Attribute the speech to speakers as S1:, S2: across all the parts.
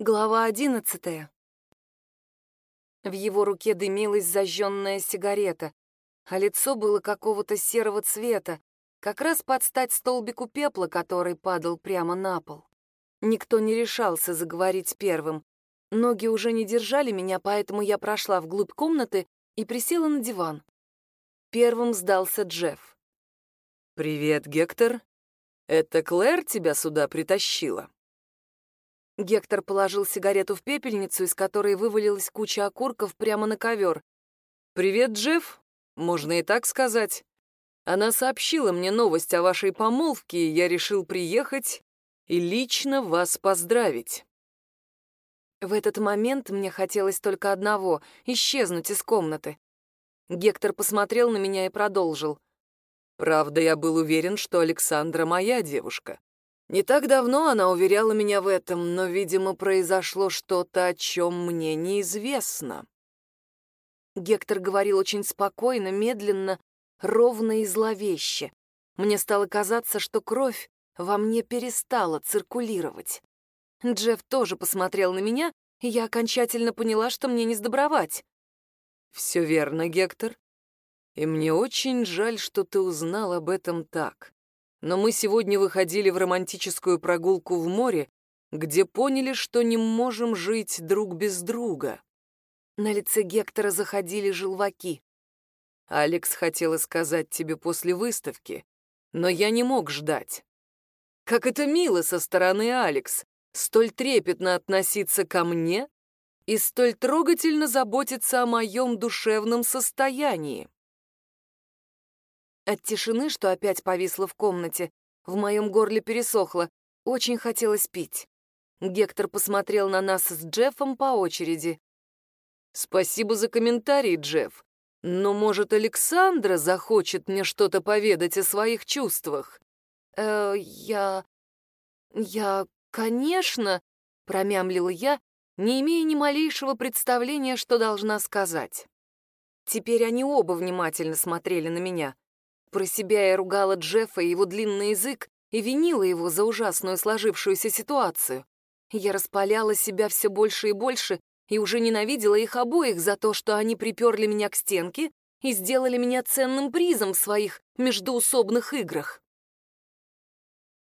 S1: Глава одиннадцатая. В его руке дымилась зажженная сигарета, а лицо было какого-то серого цвета, как раз под стать столбику пепла, который падал прямо на пол. Никто не решался заговорить первым. Ноги уже не держали меня, поэтому я прошла вглубь комнаты и присела на диван. Первым сдался Джефф.
S2: «Привет, Гектор. Это Клэр тебя сюда притащила?»
S1: Гектор положил сигарету в пепельницу, из которой вывалилась куча окурков прямо на ковер.
S2: «Привет, Джефф. Можно и так сказать. Она сообщила мне новость о вашей помолвке, и я решил приехать и лично вас поздравить».
S1: В этот момент мне хотелось только одного — исчезнуть из комнаты. Гектор посмотрел на меня и продолжил.
S2: «Правда, я был уверен, что Александра моя девушка. Не так давно она уверяла меня в этом, но, видимо, произошло что-то, о чем мне неизвестно.
S1: Гектор говорил очень спокойно, медленно, ровно и зловеще. Мне стало казаться, что кровь во мне перестала циркулировать. Джефф тоже посмотрел на меня, и я окончательно поняла, что мне не сдобровать.
S2: «Все верно, Гектор. И мне очень жаль, что ты узнал об этом так но мы сегодня выходили в романтическую прогулку в море, где поняли, что не можем жить друг без друга.
S1: На лице Гектора заходили желваки.
S2: Алекс хотела сказать тебе после выставки, но я не мог ждать. Как это мило со стороны Алекс, столь трепетно относиться ко мне и столь трогательно заботиться о моем душевном состоянии.
S1: От тишины, что опять повисла в комнате, в моем горле пересохло, очень хотелось пить. Гектор посмотрел на нас с Джеффом по очереди.
S2: «Спасибо за комментарий, Джефф. Но, может, Александра захочет мне что-то поведать о своих чувствах?»
S1: «Э, я... я... конечно...» — промямлила я, не имея ни малейшего представления, что должна сказать. Теперь они оба внимательно смотрели на меня. Про себя я ругала Джеффа и его длинный язык и винила его за ужасную сложившуюся ситуацию. Я распаляла себя все больше и больше и уже ненавидела их обоих за то, что они приперли меня к стенке и сделали меня ценным призом в своих междуусобных играх.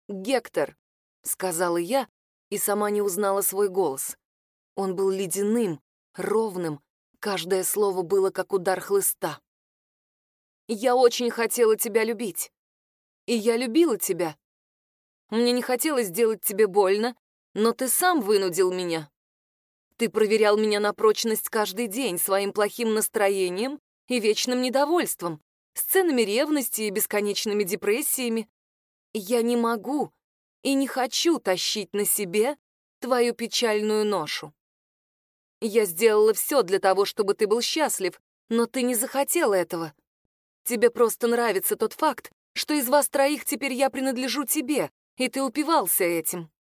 S1: «Гектор», — сказала я, и сама не узнала свой голос. Он был ледяным, ровным, каждое слово было как удар хлыста. Я очень хотела тебя любить. И я любила тебя. Мне не хотелось сделать тебе больно, но ты сам вынудил меня. Ты проверял меня на прочность каждый день своим плохим настроением и вечным недовольством, сценами ревности и бесконечными депрессиями. Я не могу и не хочу тащить на себе твою печальную ношу. Я сделала все для того, чтобы ты был счастлив, но ты не захотел этого. Тебе просто нравится тот факт, что из вас троих теперь я принадлежу тебе, и ты упивался этим.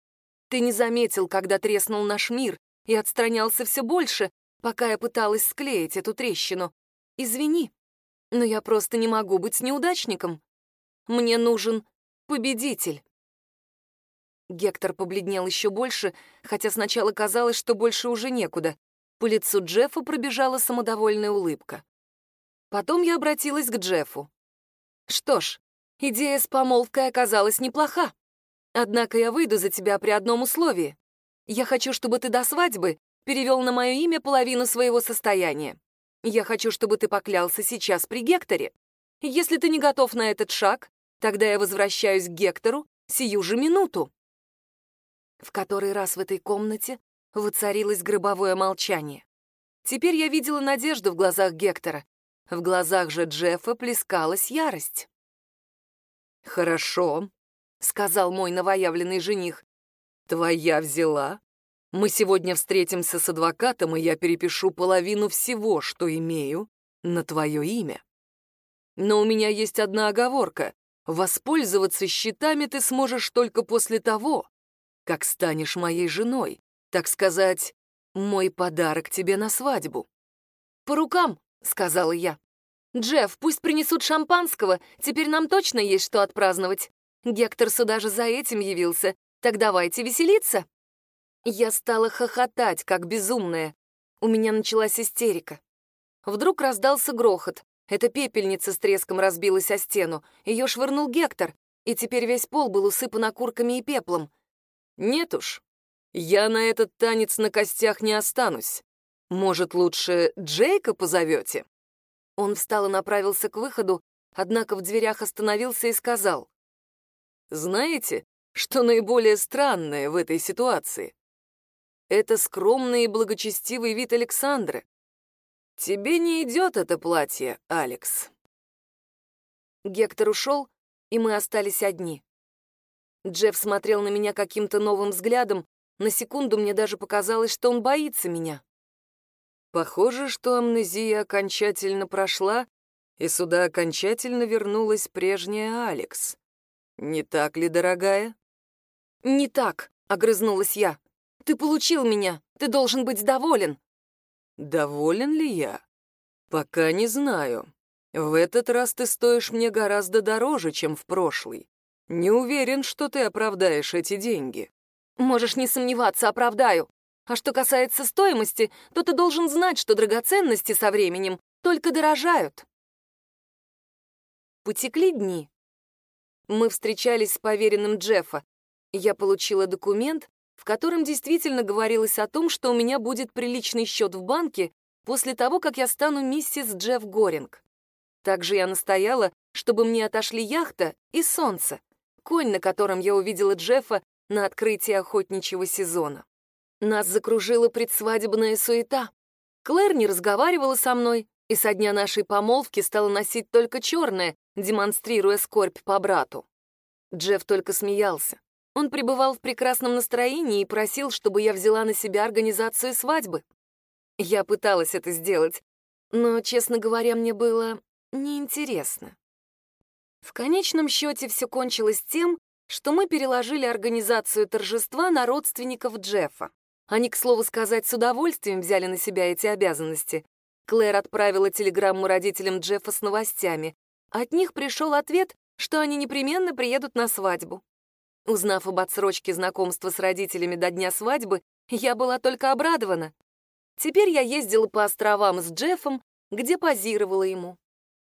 S1: Ты не заметил, когда треснул наш мир, и отстранялся все больше, пока я пыталась склеить эту трещину. Извини, но я просто не могу быть неудачником. Мне нужен победитель. Гектор побледнел еще больше, хотя сначала казалось, что больше уже некуда. По лицу Джеффа пробежала самодовольная улыбка. Потом я обратилась к Джеффу. Что ж, идея с помолвкой оказалась неплоха. Однако я выйду за тебя при одном условии. Я хочу, чтобы ты до свадьбы перевел на мое имя половину своего состояния. Я хочу, чтобы ты поклялся сейчас при Гекторе. Если ты не готов на этот шаг, тогда я возвращаюсь к Гектору сию же минуту. В который раз в этой комнате воцарилось гробовое молчание. Теперь я видела надежду в глазах Гектора, в глазах же Джеффа плескалась ярость.
S2: «Хорошо», — сказал мой новоявленный жених. «Твоя взяла. Мы сегодня встретимся с адвокатом, и я перепишу половину всего, что имею, на твое имя. Но у меня есть одна оговорка. Воспользоваться счетами ты сможешь только после того, как станешь моей женой, так сказать, мой подарок тебе на свадьбу.
S1: По рукам, — сказала я. «Джефф, пусть принесут шампанского, теперь нам точно есть что отпраздновать. Гектор сюда же за этим явился, так давайте веселиться». Я стала хохотать, как безумная. У меня началась истерика. Вдруг раздался грохот. Эта пепельница с треском разбилась о стену. Ее швырнул Гектор, и теперь весь пол был усыпан окурками и пеплом.
S2: «Нет уж, я на этот танец на костях не останусь. Может, лучше Джейка позовете?»
S1: Он встал и направился к выходу, однако в дверях остановился и сказал.
S2: «Знаете, что наиболее странное в этой ситуации? Это скромный и благочестивый вид Александры. Тебе не идет это платье, Алекс».
S1: Гектор ушел, и мы остались одни. Джефф смотрел на меня каким-то новым взглядом. На секунду мне даже показалось, что он боится меня.
S2: Похоже, что амнезия окончательно прошла, и сюда окончательно вернулась прежняя Алекс. Не так ли, дорогая?
S1: «Не так», — огрызнулась я. «Ты получил меня, ты должен быть доволен».
S2: «Доволен ли я? Пока не знаю. В этот раз ты стоишь мне гораздо дороже, чем в прошлый. Не уверен, что ты оправдаешь эти деньги».
S1: «Можешь не сомневаться, оправдаю. А что касается стоимости, то ты должен знать, что драгоценности со временем только дорожают». Потекли дни. Мы встречались с поверенным Джеффа. Я получила документ, в котором действительно говорилось о том, что у меня будет приличный счет в банке после того, как я стану миссис Джефф Горинг. Также я настояла, чтобы мне отошли яхта и солнце, конь, на котором я увидела Джеффа на открытии охотничьего сезона. Нас закружила предсвадебная суета. Клэр не разговаривала со мной, и со дня нашей помолвки стала носить только черное, демонстрируя скорбь по брату. Джефф только смеялся. Он пребывал в прекрасном настроении и просил, чтобы я взяла на себя организацию свадьбы. Я пыталась это сделать, но, честно говоря, мне было неинтересно. В конечном счете все кончилось тем, что мы переложили организацию торжества на родственников Джеффа. Они, к слову сказать, с удовольствием взяли на себя эти обязанности. Клэр отправила телеграмму родителям Джеффа с новостями. От них пришел ответ, что они непременно приедут на свадьбу. Узнав об отсрочке знакомства с родителями до дня свадьбы, я была только обрадована. Теперь я ездила по островам с Джеффом, где позировала ему.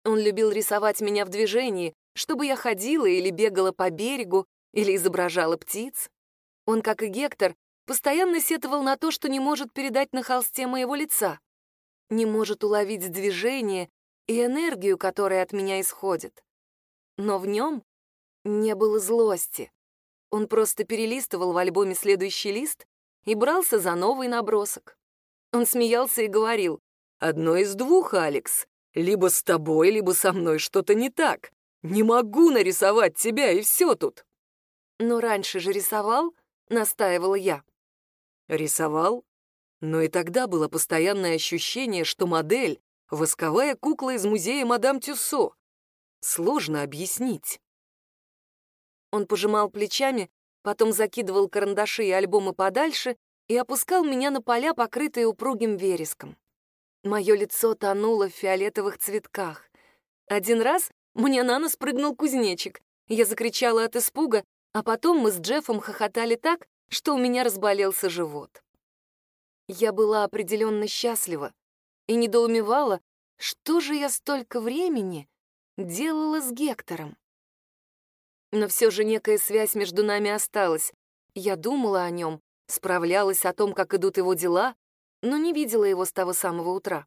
S1: Он любил рисовать меня в движении, чтобы я ходила или бегала по берегу, или изображала птиц. Он, как и Гектор, постоянно сетовал на то, что не может передать на холсте моего лица, не может уловить движение и энергию, которая от меня исходит. Но в нем не было злости. Он просто перелистывал в альбоме следующий лист и брался за новый набросок. Он смеялся и говорил,
S2: «Одно из двух, Алекс. Либо с тобой, либо со мной что-то не так. Не могу нарисовать тебя, и все тут».
S1: «Но раньше же рисовал», — настаивала я.
S2: «Рисовал? Но и тогда было постоянное ощущение, что модель — восковая кукла из музея мадам Тюссо. Сложно объяснить».
S1: Он пожимал плечами, потом закидывал карандаши и альбомы подальше и опускал меня на поля, покрытые упругим вереском. Мое лицо тонуло в фиолетовых цветках. Один раз мне на нос прыгнул кузнечик. Я закричала от испуга, а потом мы с Джеффом хохотали так, что у меня разболелся живот. Я была определенно счастлива и недоумевала, что же я столько времени делала с Гектором. Но все же некая связь между нами осталась. Я думала о нем, справлялась о том, как идут его дела, но не видела его с того самого утра.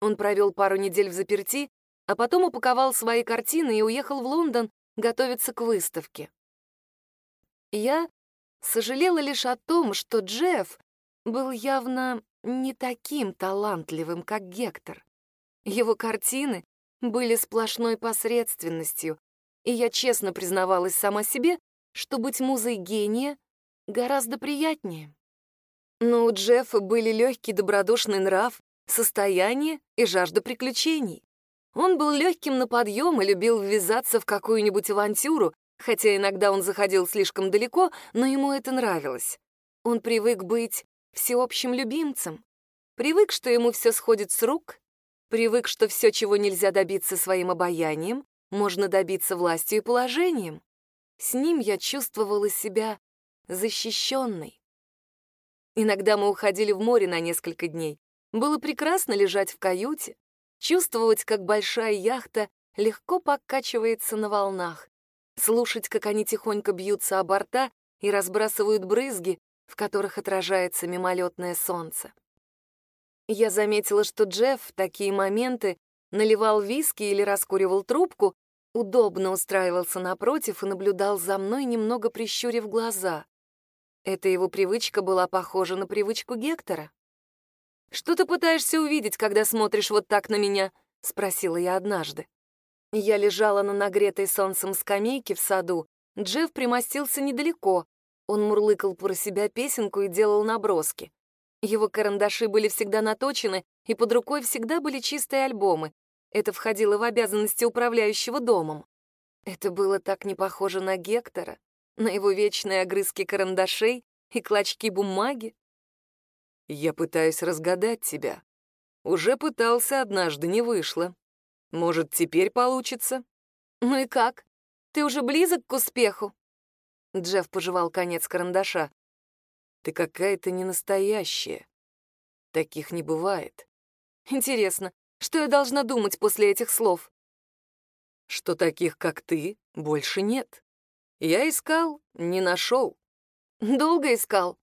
S1: Он провел пару недель в заперти, а потом упаковал свои картины и уехал в Лондон готовиться к выставке. Я сожалела лишь о том, что Джефф был явно не таким талантливым, как Гектор. Его картины были сплошной посредственностью, и я честно признавалась сама себе, что быть музой гения гораздо приятнее. Но у Джеффа были легкий добродушный нрав, состояние и жажда приключений. Он был легким на подъем и любил ввязаться в какую-нибудь авантюру, хотя иногда он заходил слишком далеко, но ему это нравилось. Он привык быть всеобщим любимцем, привык, что ему все сходит с рук, привык, что все, чего нельзя добиться своим обаянием, можно добиться властью и положением. С ним я чувствовала себя защищенной. Иногда мы уходили в море на несколько дней. Было прекрасно лежать в каюте, чувствовать, как большая яхта легко покачивается на волнах, слушать, как они тихонько бьются о борта и разбрасывают брызги, в которых отражается мимолетное солнце. Я заметила, что Джефф в такие моменты наливал виски или раскуривал трубку, удобно устраивался напротив и наблюдал за мной, немного прищурив глаза. Эта его привычка была похожа на привычку Гектора. «Что ты пытаешься увидеть, когда смотришь вот так на меня?» — спросила я однажды. Я лежала на нагретой солнцем скамейке в саду. Джефф примостился недалеко. Он мурлыкал про себя песенку и делал наброски. Его карандаши были всегда наточены, и под рукой всегда были чистые альбомы. Это входило в обязанности управляющего домом. Это было так не похоже на Гектора, на его вечные огрызки карандашей и клочки бумаги.
S2: «Я пытаюсь разгадать тебя. Уже пытался однажды, не вышло. Может, теперь получится?»
S1: «Ну и как? Ты уже близок к успеху?» Джефф пожевал конец карандаша.
S2: Ты какая-то ненастоящая. Таких не бывает.
S1: Интересно, что я должна думать после этих слов?
S2: Что таких, как ты, больше нет. Я искал, не нашел.
S1: Долго искал?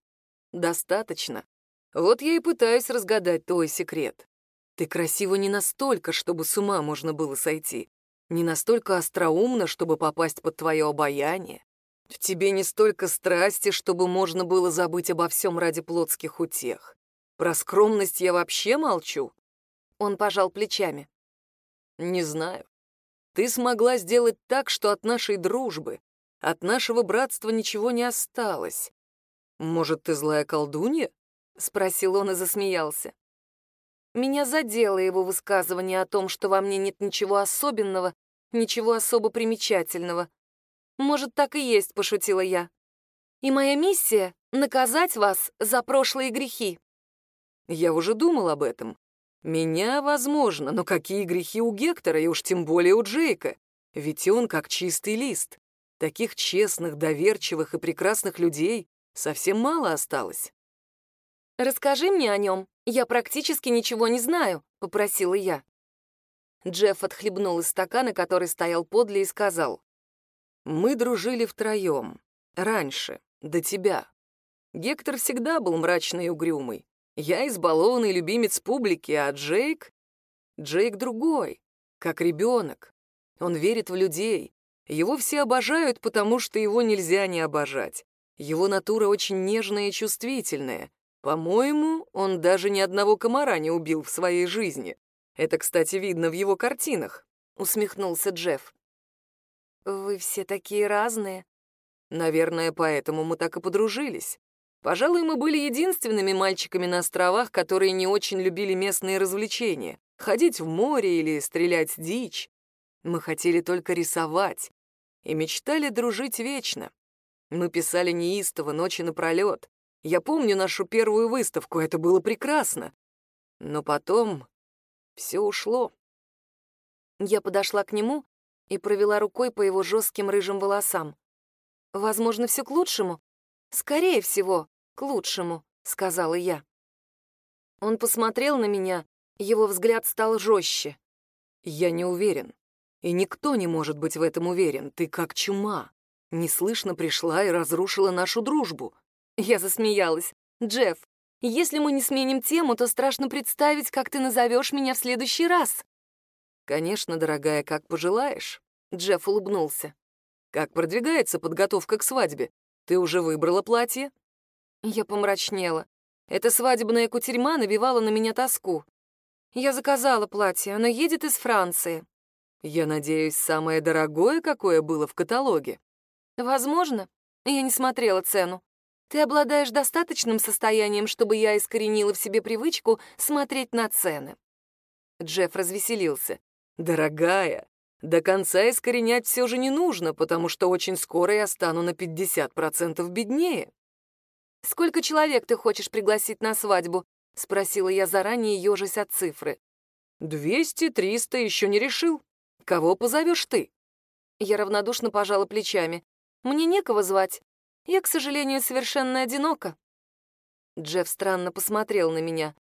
S2: Достаточно. Вот я и пытаюсь разгадать твой секрет. Ты красива не настолько, чтобы с ума можно было сойти. Не настолько остроумно, чтобы попасть под твое обаяние. В тебе не столько страсти, чтобы можно было забыть обо всем ради плотских утех. Про скромность я вообще молчу.
S1: Он пожал плечами.
S2: Не знаю. Ты смогла сделать так, что от нашей дружбы, от нашего братства ничего не осталось. Может, ты злая колдунья? Спросил он и засмеялся.
S1: Меня задело его высказывание о том, что во мне нет ничего особенного, ничего особо примечательного, «Может, так и есть», — пошутила я. «И моя миссия — наказать вас за прошлые грехи».
S2: Я уже думал об этом. Меня, возможно, но какие грехи у Гектора, и уж тем более у Джейка? Ведь он как чистый лист. Таких честных, доверчивых и прекрасных людей совсем мало осталось.
S1: «Расскажи мне о нем. Я практически ничего не знаю», — попросила я. Джефф отхлебнул из стакана, который стоял подле, и сказал.
S2: Мы дружили втроем. Раньше, до тебя. Гектор всегда был мрачный и угрюмый. Я избалованный любимец публики, а Джейк... Джейк другой, как ребенок. Он верит в людей. Его все обожают, потому что его нельзя не обожать. Его натура очень нежная и чувствительная. По-моему, он даже ни одного комара не убил в своей жизни. Это, кстати, видно в его картинах», — усмехнулся Джефф.
S1: «Вы все такие разные».
S2: «Наверное, поэтому мы так и подружились. Пожалуй, мы были единственными мальчиками на островах, которые не очень любили местные развлечения. Ходить в море или стрелять дичь. Мы хотели только рисовать и мечтали дружить вечно. Мы писали неистово, ночи напролет. Я помню нашу первую выставку, это было прекрасно. Но потом все ушло.
S1: Я подошла к нему и провела рукой по его жестким рыжим волосам. «Возможно, все к лучшему?» «Скорее всего, к лучшему», — сказала я. Он посмотрел на меня, его взгляд стал жестче.
S2: «Я не уверен. И никто не может быть в этом уверен. Ты как чума. Неслышно пришла и разрушила нашу дружбу».
S1: Я засмеялась. «Джефф, если мы не сменим тему, то страшно представить, как ты назовешь меня в следующий раз».
S2: «Конечно, дорогая, как пожелаешь», — Джефф улыбнулся. «Как продвигается подготовка к свадьбе? Ты уже выбрала платье?»
S1: Я помрачнела. Эта свадебная кутерьма навевала на меня тоску. Я заказала платье, оно едет из Франции.
S2: Я надеюсь, самое дорогое, какое было в каталоге.
S1: Возможно. Я не смотрела цену. Ты обладаешь достаточным состоянием, чтобы я искоренила в себе привычку смотреть на цены.
S2: Джефф развеселился. «Дорогая, до конца искоренять все же не нужно, потому что очень скоро я стану на 50% беднее».
S1: «Сколько человек ты хочешь пригласить на свадьбу?» — спросила я заранее, ежась от цифры.
S2: «Двести, триста, еще не решил. Кого позовешь ты?»
S1: Я равнодушно пожала плечами. «Мне некого звать. Я, к сожалению, совершенно одинока».
S2: Джефф странно посмотрел на меня.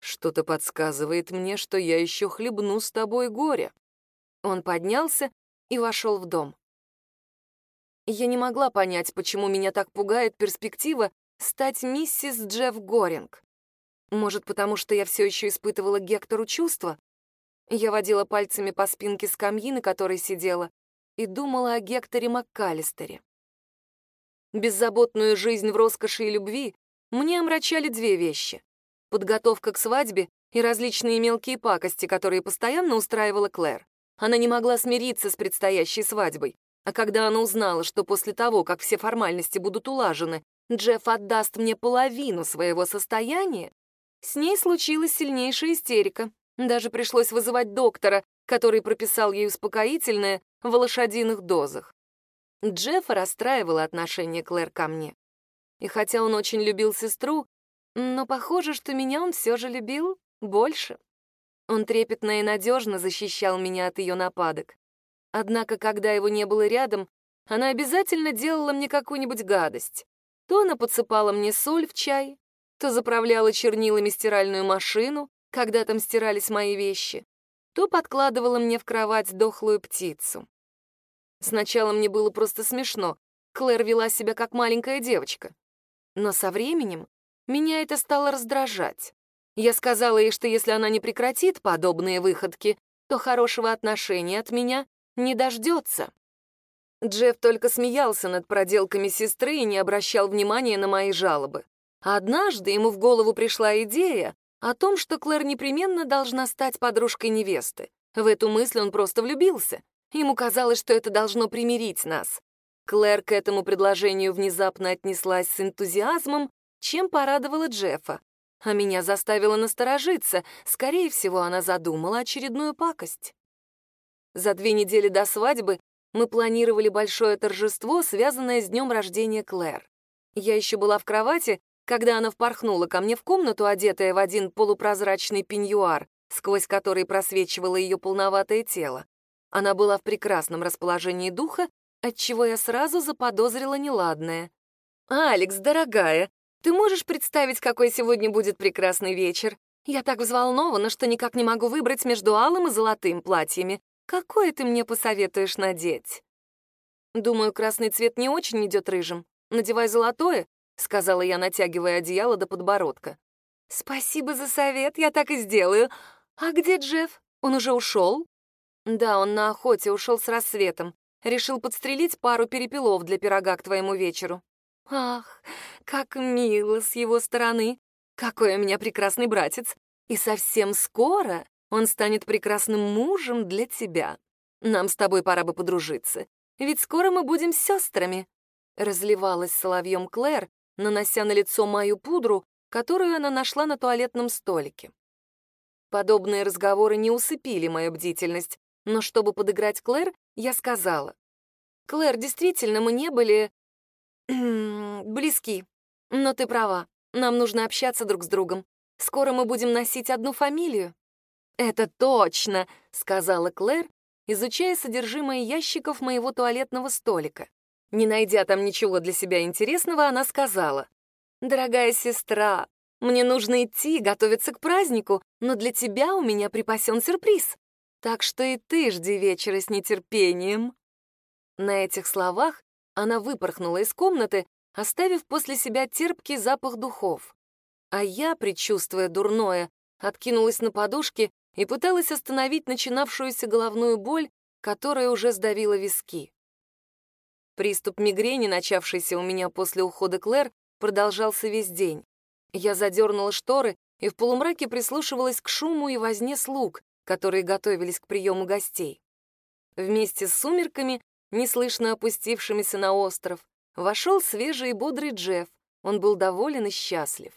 S2: «Что-то подсказывает мне, что я еще хлебну с тобой горе».
S1: Он поднялся и вошел в дом. Я не могла понять, почему меня так пугает перспектива стать миссис Джефф Горинг. Может, потому что я все еще испытывала Гектору чувства? Я водила пальцами по спинке скамьи, на которой сидела, и думала о Гекторе МакКаллистере. Беззаботную жизнь в роскоши и любви мне омрачали две вещи — подготовка к свадьбе и различные мелкие пакости, которые постоянно устраивала Клэр. Она не могла смириться с предстоящей свадьбой, а когда она узнала, что после того, как все формальности будут улажены, Джефф отдаст мне половину своего состояния, с ней случилась сильнейшая истерика. Даже пришлось вызывать доктора, который прописал ей успокоительное в лошадиных дозах. Джеффа расстраивало отношение Клэр ко мне. И хотя он очень любил сестру, но похоже, что меня он все же любил больше. Он трепетно и надежно защищал меня от ее нападок. Однако, когда его не было рядом, она обязательно делала мне какую-нибудь гадость. То она подсыпала мне соль в чай, то заправляла чернилами стиральную машину, когда там стирались мои вещи, то подкладывала мне в кровать дохлую птицу. Сначала мне было просто смешно. Клэр вела себя как маленькая девочка. Но со временем меня это стало раздражать. Я сказала ей, что если она не прекратит подобные выходки, то хорошего отношения от меня не дождется. Джефф только смеялся над проделками сестры и не обращал внимания на мои жалобы. Однажды ему в голову пришла идея о том, что Клэр непременно должна стать подружкой невесты. В эту мысль он просто влюбился. Ему казалось, что это должно примирить нас. Клэр к этому предложению внезапно отнеслась с энтузиазмом, чем порадовала Джеффа. А меня заставило насторожиться. Скорее всего, она задумала очередную пакость. За две недели до свадьбы мы планировали большое торжество, связанное с днем рождения Клэр. Я еще была в кровати, когда она впорхнула ко мне в комнату, одетая в один полупрозрачный пеньюар, сквозь который просвечивало ее полноватое тело. Она была в прекрасном расположении духа, отчего я сразу заподозрила неладное. «Алекс, дорогая, ты можешь представить, какой сегодня будет прекрасный вечер? Я так взволнована, что никак не могу выбрать между алым и золотым платьями. Какое ты мне посоветуешь надеть?» «Думаю, красный цвет не очень идет рыжим. Надевай золотое, — сказала я, натягивая одеяло до подбородка. «Спасибо за совет, я так и сделаю. А где Джефф? Он уже ушел?» «Да, он на охоте, ушел с рассветом. Решил подстрелить пару перепелов для пирога к твоему вечеру». «Ах, как мило с его стороны! Какой у меня прекрасный братец! И совсем скоро он станет прекрасным мужем для тебя. Нам с тобой пора бы подружиться, ведь скоро мы будем сестрами». Разливалась соловьем Клэр, нанося на лицо мою пудру, которую она нашла на туалетном столике. Подобные разговоры не усыпили мою бдительность, но чтобы подыграть Клэр, я сказала. «Клэр, действительно, мы не были... близки. Но ты права, нам нужно общаться друг с другом. Скоро мы будем носить одну фамилию». «Это точно», — сказала Клэр, изучая содержимое ящиков моего туалетного столика. Не найдя там ничего для себя интересного, она сказала, «Дорогая сестра, мне нужно идти, готовиться к празднику, но для тебя у меня припасен сюрприз. Так что и ты жди вечера с нетерпением». На этих словах она выпорхнула из комнаты, оставив после себя терпкий запах духов. А я, предчувствуя дурное, откинулась на подушке и пыталась остановить начинавшуюся головную боль, которая уже сдавила виски. Приступ мигрени, начавшийся у меня после ухода Клэр, продолжался весь день. Я задернула шторы и в полумраке прислушивалась к шуму и возне слуг, которые готовились к приему гостей. Вместе с сумерками, неслышно опустившимися на остров, вошел свежий и бодрый Джефф. Он был доволен и счастлив.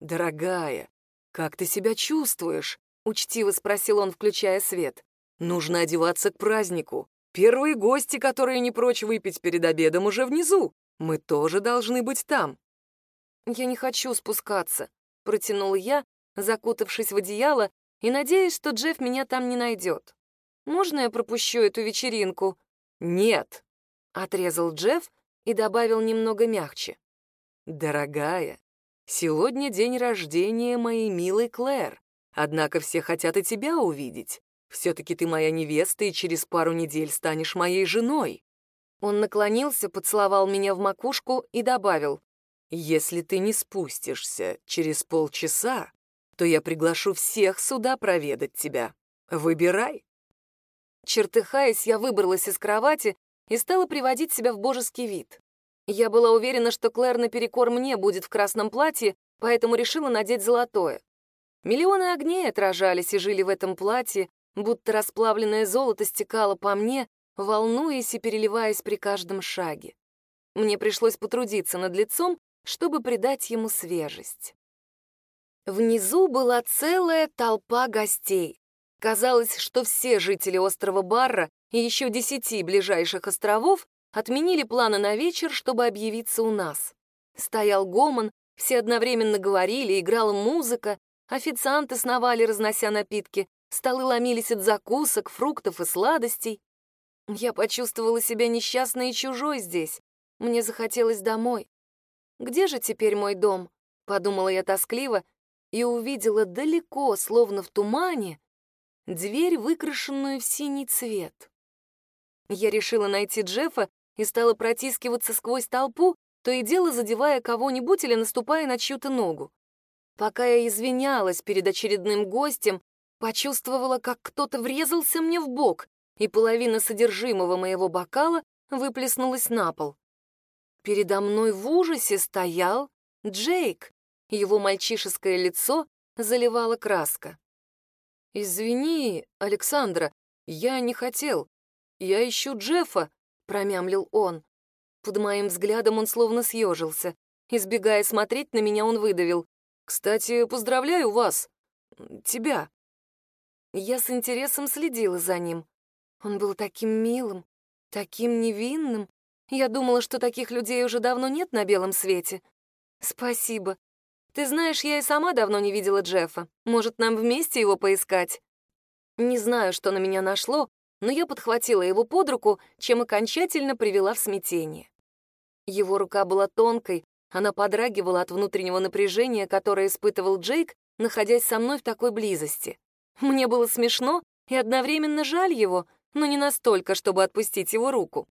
S1: «Дорогая, как ты себя чувствуешь?» — учтиво спросил он, включая свет. «Нужно одеваться к празднику. Первые гости, которые не прочь выпить перед обедом, уже внизу. Мы тоже должны быть там. Я не хочу спускаться, протянул я, закутавшись в одеяло и надеясь, что Джефф меня там не найдет. Можно я пропущу эту вечеринку? Нет, отрезал Джефф и добавил немного мягче. Дорогая,
S2: Сегодня день рождения моей милой Клэр. Однако все хотят и тебя увидеть. Все-таки ты моя невеста, и через пару недель станешь моей женой».
S1: Он наклонился, поцеловал меня в макушку и добавил.
S2: «Если ты не спустишься через полчаса, то я приглашу всех сюда проведать тебя. Выбирай».
S1: Чертыхаясь, я выбралась из кровати и стала приводить себя в божеский вид. Я была уверена, что Клэр наперекор мне будет в красном платье, поэтому решила надеть золотое. Миллионы огней отражались и жили в этом платье, будто расплавленное золото стекало по мне, волнуясь и переливаясь при каждом шаге. Мне пришлось потрудиться над лицом, чтобы придать ему свежесть. Внизу была целая толпа гостей. Казалось, что все жители острова Барра и еще десяти ближайших островов отменили планы на вечер, чтобы объявиться у нас. Стоял гомон, все одновременно говорили, играла музыка, официанты сновали, разнося напитки, столы ломились от закусок, фруктов и сладостей. Я почувствовала себя несчастной и чужой здесь. Мне захотелось домой. «Где же теперь мой дом?» — подумала я тоскливо и увидела далеко, словно в тумане, дверь, выкрашенную в синий цвет. Я решила найти Джеффа и стала протискиваться сквозь толпу, то и дело задевая кого-нибудь или наступая на чью-то ногу. Пока я извинялась перед очередным гостем, почувствовала, как кто-то врезался мне в бок, и половина содержимого моего бокала выплеснулась на пол. Передо мной в ужасе стоял Джейк. Его мальчишеское лицо заливала краска. «Извини, Александра, я не хотел. Я ищу Джеффа», — промямлил он. Под моим взглядом он словно съежился. Избегая смотреть на меня, он выдавил. «Кстати, поздравляю вас. Тебя». Я с интересом следила за ним. Он был таким милым, таким невинным. Я думала, что таких людей уже давно нет на белом свете. Спасибо. Ты знаешь, я и сама давно не видела Джеффа. Может, нам вместе его поискать? Не знаю, что на меня нашло, но я подхватила его под руку, чем окончательно привела в смятение. Его рука была тонкой, она подрагивала от внутреннего напряжения, которое испытывал Джейк, находясь со мной в такой близости. Мне было смешно и одновременно жаль его, но не настолько, чтобы отпустить его руку.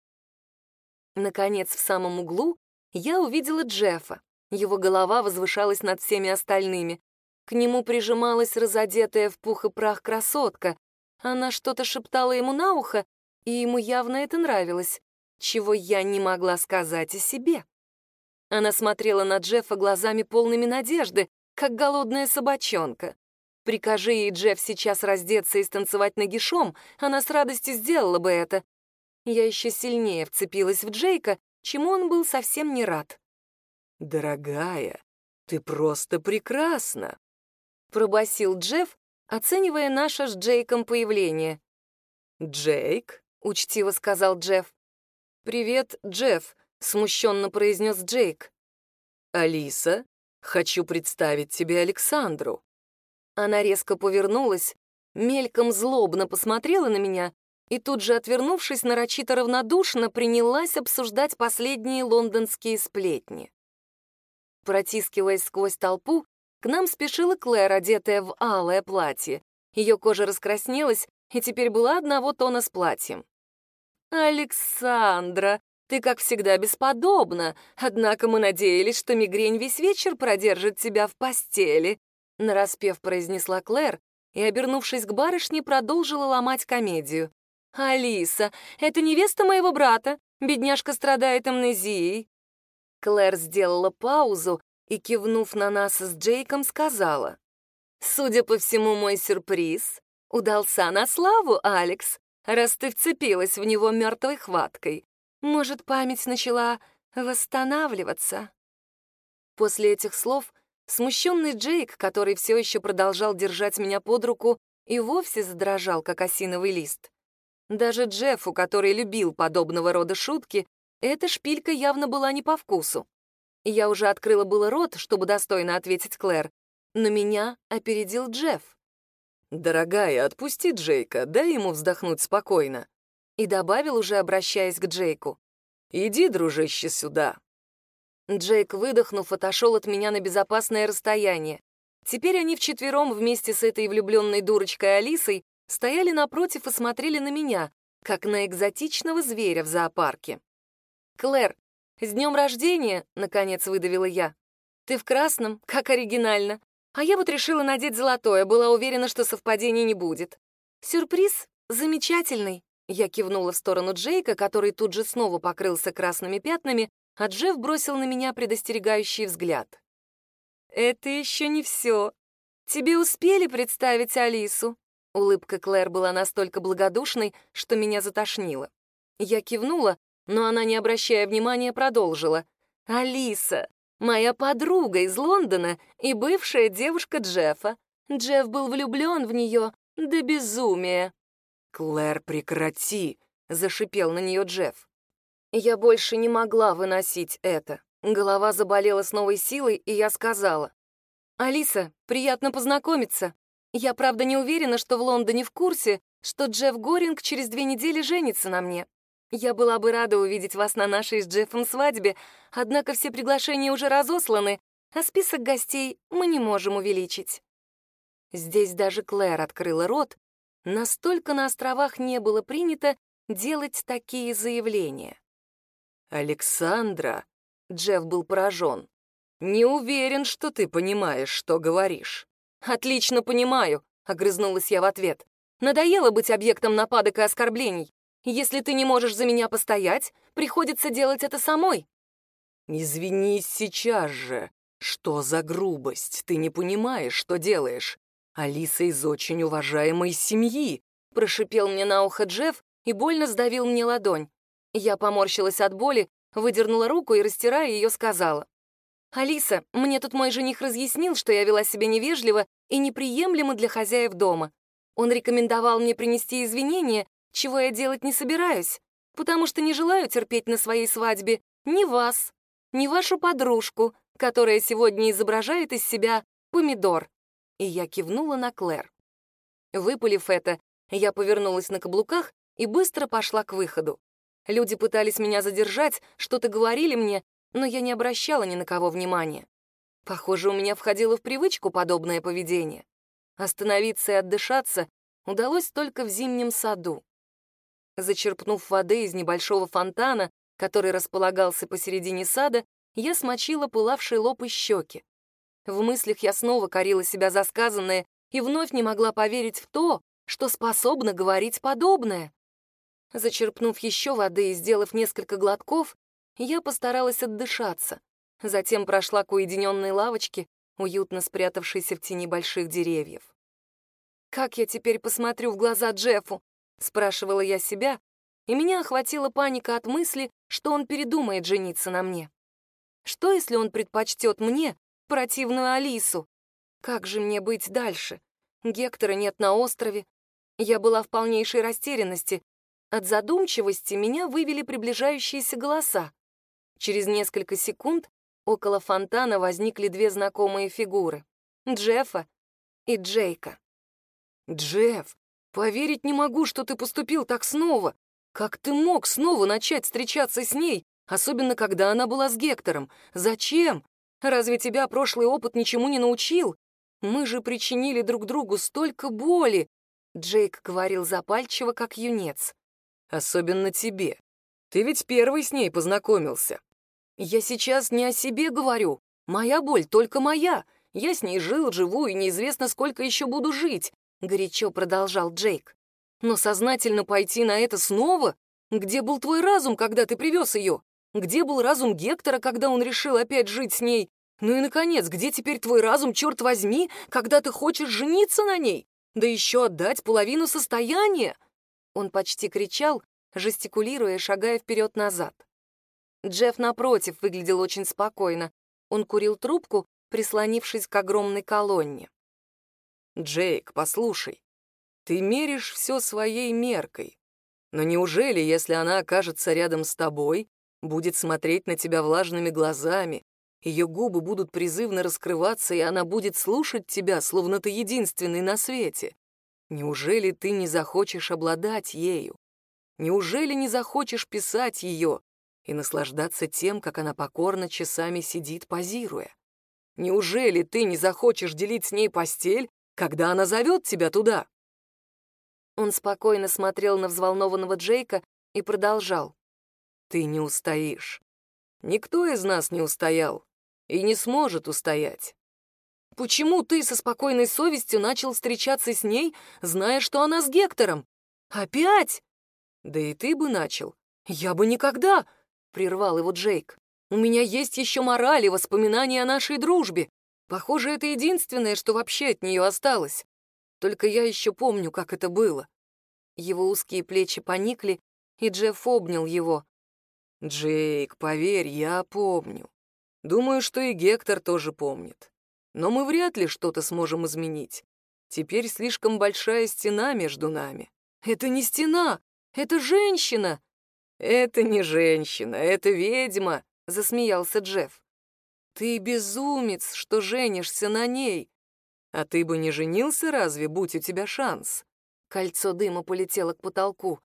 S1: Наконец, в самом углу я увидела Джеффа. Его голова возвышалась над всеми остальными. К нему прижималась разодетая в пух и прах красотка, она что-то шептала ему на ухо, и ему явно это нравилось, чего я не могла сказать о себе. Она смотрела на Джеффа глазами полными надежды, как голодная собачонка. Прикажи ей Джефф сейчас раздеться и станцевать нагишом, она с радостью сделала бы это. Я еще сильнее вцепилась в Джейка, чему он был совсем не рад.
S2: «Дорогая, ты просто прекрасна!»
S1: — пробасил Джефф, оценивая наше с Джейком появление.
S2: «Джейк?»
S1: — учтиво сказал Джефф. «Привет, Джефф», — смущенно произнес Джейк.
S2: «Алиса, хочу представить тебе Александру».
S1: Она резко повернулась, мельком злобно посмотрела на меня и тут же, отвернувшись нарочито равнодушно, принялась обсуждать последние лондонские сплетни. Протискиваясь сквозь толпу, к нам спешила Клэр, одетая в алое платье. Ее кожа раскраснелась и теперь была одного тона с платьем. «Александра, ты, как всегда, бесподобна, однако мы надеялись, что мигрень весь вечер продержит тебя в постели», нараспев произнесла Клэр и, обернувшись к барышне, продолжила ломать комедию. «Алиса, это невеста моего брата, бедняжка страдает амнезией». Клэр сделала паузу, и, кивнув на нас с Джейком, сказала. «Судя по всему, мой сюрприз удался на славу, Алекс, раз ты вцепилась в него мертвой хваткой. Может, память начала восстанавливаться?» После этих слов смущенный Джейк, который все еще продолжал держать меня под руку, и вовсе задрожал, как осиновый лист. Даже Джеффу, который любил подобного рода шутки, эта шпилька явно была не по вкусу. Я уже открыла было рот, чтобы достойно ответить Клэр, но меня опередил Джефф.
S2: «Дорогая, отпусти Джейка, дай ему вздохнуть спокойно».
S1: И добавил, уже обращаясь к Джейку.
S2: «Иди, дружище, сюда».
S1: Джейк, выдохнув, отошел от меня на безопасное расстояние. Теперь они вчетвером вместе с этой влюбленной дурочкой Алисой стояли напротив и смотрели на меня, как на экзотичного зверя в зоопарке. «Клэр, с днем рождения!» — наконец выдавила я. «Ты в красном, как оригинально. А я вот решила надеть золотое, была уверена, что совпадений не будет. Сюрприз замечательный!» Я кивнула в сторону Джейка, который тут же снова покрылся красными пятнами, а Джефф бросил на меня предостерегающий взгляд. «Это еще не все. Тебе успели представить Алису?» Улыбка Клэр была настолько благодушной, что меня затошнило. Я кивнула, но она, не обращая внимания, продолжила. «Алиса, моя подруга из Лондона и бывшая девушка Джеффа. Джефф был влюблен в нее до безумия».
S2: «Клэр, прекрати!» — зашипел на нее Джефф.
S1: Я больше не могла выносить это. Голова заболела с новой силой, и я сказала. «Алиса, приятно познакомиться. Я, правда, не уверена, что в Лондоне в курсе, что Джефф Горинг через две недели женится на мне. Я была бы рада увидеть вас на нашей с Джеффом свадьбе, однако все приглашения уже разосланы, а список гостей мы не можем увеличить». Здесь даже Клэр открыла рот. Настолько на островах не было принято делать такие заявления.
S2: «Александра», — Джефф был поражен, — «не уверен, что ты понимаешь, что говоришь».
S1: «Отлично понимаю», — огрызнулась я в ответ. «Надоело быть объектом нападок и оскорблений. Если ты не можешь за меня постоять, приходится делать это самой».
S2: «Извинись сейчас же. Что за грубость? Ты не понимаешь, что делаешь. Алиса из очень уважаемой семьи», — прошипел мне на ухо Джефф и больно сдавил мне ладонь. Я поморщилась от боли, выдернула руку и, растирая ее, сказала. «Алиса, мне тут мой жених разъяснил, что я вела себя невежливо и неприемлемо для хозяев дома. Он рекомендовал мне принести извинения, чего я делать не собираюсь, потому что не желаю терпеть на своей свадьбе ни вас, ни вашу подружку, которая сегодня изображает из себя помидор». И я кивнула на Клэр. Выпалив это, я повернулась на каблуках и быстро пошла к выходу. Люди пытались меня задержать, что-то говорили мне, но я не обращала ни на кого внимания. Похоже, у меня входило в привычку подобное поведение. Остановиться и отдышаться удалось только в зимнем саду. Зачерпнув воды из небольшого фонтана, который располагался посередине сада, я смочила пылавший лоб и щеки. В мыслях я снова корила себя за сказанное и вновь не могла поверить в то, что способна говорить подобное. Зачерпнув еще воды и сделав несколько глотков, я постаралась отдышаться. Затем прошла к уединенной лавочке, уютно спрятавшейся в тени больших деревьев. «Как я теперь посмотрю в глаза Джеффу?» — спрашивала я себя, и меня охватила паника от мысли, что он передумает жениться на мне. Что, если он предпочтет мне противную Алису? Как же мне быть дальше? Гектора нет на острове. Я была в полнейшей растерянности, от задумчивости меня вывели приближающиеся голоса. Через несколько секунд около фонтана возникли две знакомые фигуры — Джеффа и Джейка. «Джефф, поверить не могу, что ты поступил так снова. Как ты мог снова начать встречаться с ней, особенно когда она была с Гектором? Зачем? Разве тебя прошлый опыт ничему не научил? Мы же причинили друг другу столько боли!» Джейк говорил запальчиво, как юнец. Особенно тебе. Ты ведь первый с ней познакомился. Я сейчас не о себе говорю. Моя боль только моя. Я с ней жил, живу и неизвестно, сколько еще буду жить», — горячо продолжал Джейк. «Но сознательно пойти на это снова? Где был твой разум, когда ты привез ее? Где был разум Гектора, когда он решил опять жить с ней? Ну и, наконец, где теперь твой разум, черт возьми, когда ты хочешь жениться на ней? Да еще отдать половину состояния?» Он почти кричал, жестикулируя шагая вперед-назад. Джефф, напротив, выглядел очень спокойно. Он курил трубку, прислонившись к огромной колонне. «Джейк, послушай, ты меришь все своей меркой. Но неужели, если она окажется рядом с тобой, будет смотреть на тебя влажными глазами, ее губы будут призывно раскрываться, и она будет слушать тебя, словно ты единственный на свете? Неужели ты не захочешь обладать ею? Неужели не захочешь писать ее и наслаждаться тем, как она покорно часами сидит, позируя. Неужели ты не захочешь делить с ней постель, когда она зовет тебя туда?»
S1: Он спокойно смотрел на взволнованного Джейка и продолжал.
S2: «Ты не устоишь. Никто из нас не устоял и не сможет устоять.
S1: Почему ты со спокойной совестью начал встречаться с ней, зная, что она с Гектором? Опять?
S2: Да и ты бы начал.
S1: Я бы никогда, — прервал его Джейк. У меня есть еще мораль и воспоминания о нашей дружбе. Похоже, это единственное, что вообще от нее осталось. Только я еще помню, как это было. Его узкие плечи поникли, и Джефф обнял его.
S2: «Джейк, поверь, я помню. Думаю, что и Гектор тоже помнит. Но мы вряд ли что-то сможем изменить. Теперь слишком большая стена между нами».
S1: «Это не стена, это женщина!»
S2: «Это не женщина, это ведьма», — засмеялся Джефф.
S1: «Ты безумец, что женишься на ней.
S2: А ты бы не женился разве, будь у тебя шанс?»
S1: Кольцо дыма полетело к потолку.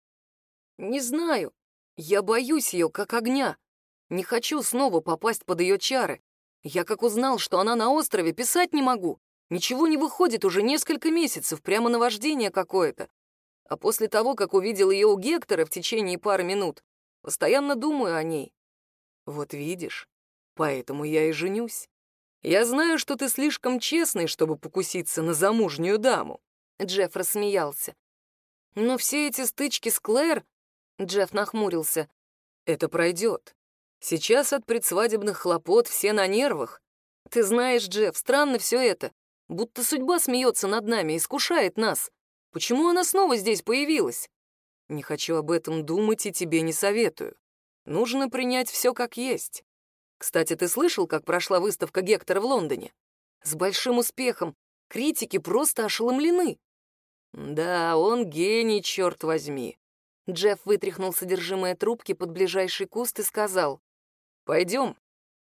S1: «Не знаю. Я боюсь ее, как огня. Не хочу снова попасть под ее чары. Я как узнал, что она на острове, писать не могу. Ничего не выходит уже несколько месяцев, прямо наваждение какое-то. А после того, как увидел ее у Гектора в течение пары минут, постоянно думаю о ней.
S2: Вот видишь, поэтому я и женюсь. Я знаю, что ты слишком честный, чтобы покуситься на замужнюю даму.
S1: Джефф рассмеялся. Но все эти стычки с Клэр... Джефф нахмурился.
S2: Это пройдет. Сейчас от предсвадебных хлопот все на нервах.
S1: Ты знаешь, Джефф, странно все это. Будто судьба смеется над нами, искушает нас. Почему она снова здесь появилась?
S2: Не хочу об этом думать и тебе не советую. Нужно принять все как есть. Кстати, ты слышал, как прошла выставка Гектора в Лондоне?
S1: С большим успехом. Критики просто ошеломлены.
S2: Да, он гений, черт возьми.
S1: Джефф вытряхнул содержимое трубки под ближайший куст и сказал.
S2: Пойдем.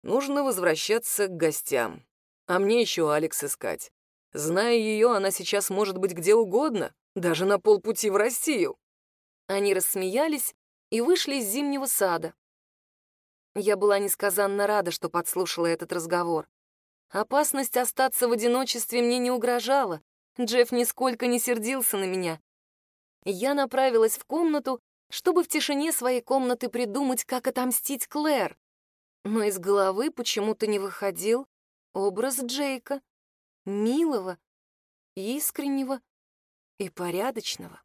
S2: Нужно возвращаться к гостям. А мне еще Алекс искать. Зная ее, она сейчас может быть где угодно, даже на полпути в Россию.
S1: Они рассмеялись и вышли из зимнего сада. Я была несказанно рада, что подслушала этот разговор. Опасность остаться в одиночестве мне не угрожала. Джефф нисколько не сердился на меня. Я направилась в комнату, чтобы в тишине своей комнаты придумать, как отомстить Клэр. Но из головы почему-то не выходил образ Джейка милого, искреннего и порядочного.